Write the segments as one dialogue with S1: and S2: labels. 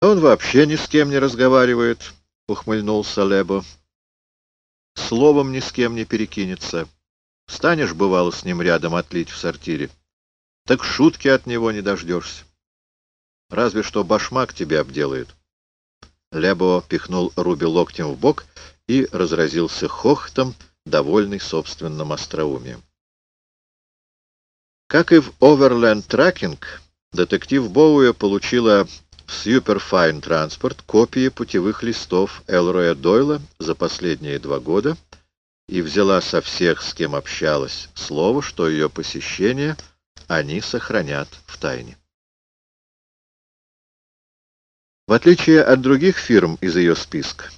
S1: Он вообще ни с кем не разговаривает, — ухмыльнулся Лебо. Словом ни с кем не перекинется. Станешь, бывало, с ним рядом отлить в сортире, так шутки от него не дождешься. Разве что башмак тебе обделает. Лебо пихнул Руби локтем в бок и разразился хохотом, довольный собственным остроумием. Как и в Overland Tracking, детектив Боуэ получила в Superfine Transport копии путевых листов Элроя Дойла за последние два года и взяла со всех, с кем общалась, слово, что ее посещение они сохранят в тайне. В отличие от других фирм из ее списка,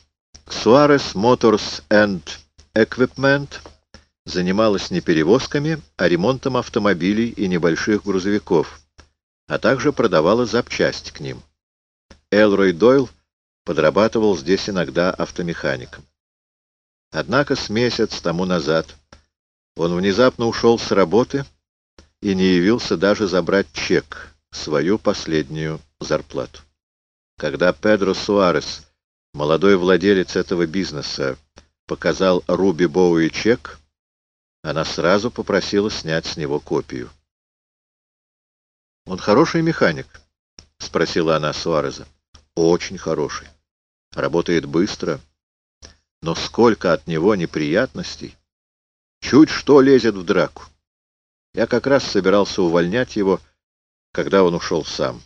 S1: Suarez Motors and Equipment занималась не перевозками, а ремонтом автомобилей и небольших грузовиков, а также продавала запчасти к ним. Элрой Дойл подрабатывал здесь иногда автомехаником. Однако с месяц тому назад он внезапно ушел с работы и не явился даже забрать чек, свою последнюю зарплату. Когда Педро Суарес, молодой владелец этого бизнеса, показал Руби Боуи чек, она сразу попросила снять с него копию. «Он хороший механик?» — спросила она Суареза. «Очень хороший. Работает быстро. Но сколько от него неприятностей! Чуть что лезет в драку. Я как раз собирался увольнять его, когда он ушел сам.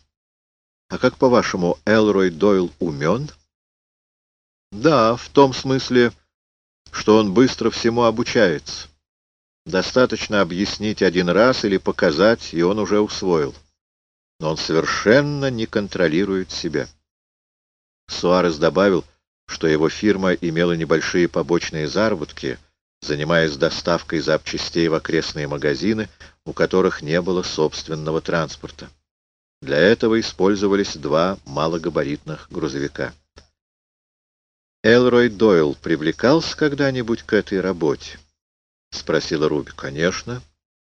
S1: А как, по-вашему, Элрой Дойл умен?» «Да, в том смысле, что он быстро всему обучается». Достаточно объяснить один раз или показать, и он уже усвоил. Но он совершенно не контролирует себя. Суарес добавил, что его фирма имела небольшие побочные заработки, занимаясь доставкой запчастей в окрестные магазины, у которых не было собственного транспорта. Для этого использовались два малогабаритных грузовика. Элрой Дойл привлекался когда-нибудь к этой работе? — спросила Руби. — Конечно.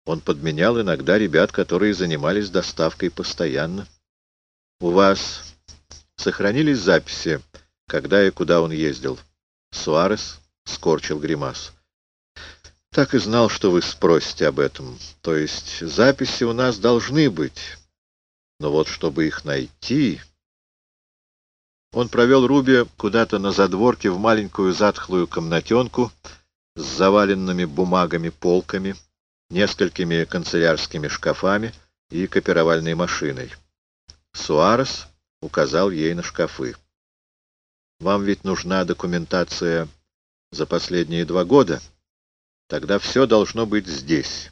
S1: Он подменял иногда ребят, которые занимались доставкой постоянно. — У вас сохранились записи, когда и куда он ездил? Суарес скорчил гримас. — Так и знал, что вы спросите об этом. То есть записи у нас должны быть. Но вот чтобы их найти... Он провел Руби куда-то на задворке в маленькую затхлую комнатенку, с заваленными бумагами полками, несколькими канцелярскими шкафами и копировальной машиной. Суарес указал ей на шкафы. «Вам ведь нужна документация за последние два года? Тогда все должно быть здесь.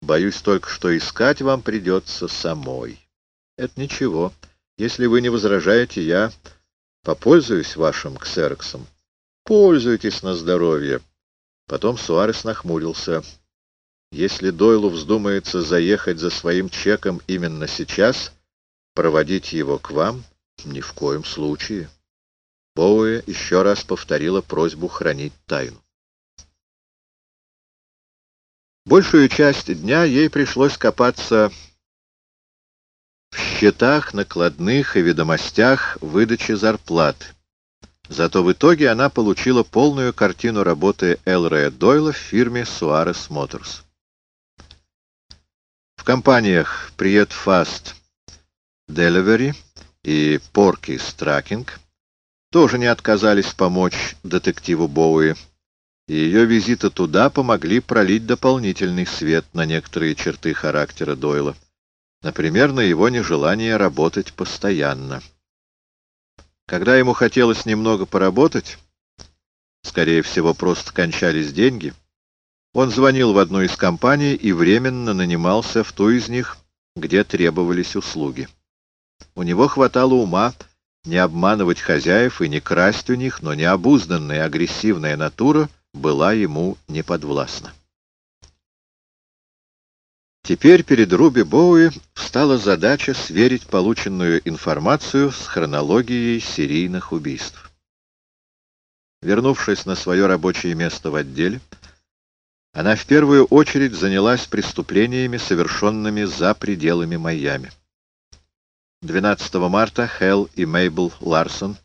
S1: Боюсь только, что искать вам придется самой. Это ничего. Если вы не возражаете, я попользуюсь вашим ксероксом. Пользуйтесь на здоровье. Потом Суарес нахмурился. Если Дойлу вздумается заехать за своим чеком именно сейчас, проводить его к вам ни в коем случае. Боуэ еще раз повторила просьбу хранить тайну. Большую часть дня ей пришлось копаться в счетах, накладных и ведомостях выдачи зарплаты. Зато в итоге она получила полную картину работы Элрея Дойла в фирме Suarez Motors. В компаниях Priet Fast Delivery и Porky's Tracking тоже не отказались помочь детективу Боуи, и ее визиты туда помогли пролить дополнительный свет на некоторые черты характера Дойла, например, на его нежелание работать постоянно. Когда ему хотелось немного поработать, скорее всего, просто кончались деньги, он звонил в одну из компаний и временно нанимался в ту из них, где требовались услуги. У него хватало ума не обманывать хозяев и не красть у них, но необузданная агрессивная натура была ему неподвластна. Теперь перед Руби Боуи встала задача сверить полученную информацию с хронологией серийных убийств. Вернувшись на свое рабочее место в отделе, она в первую очередь занялась преступлениями, совершенными за пределами Майами. 12 марта Хелл и Мейбл Ларсон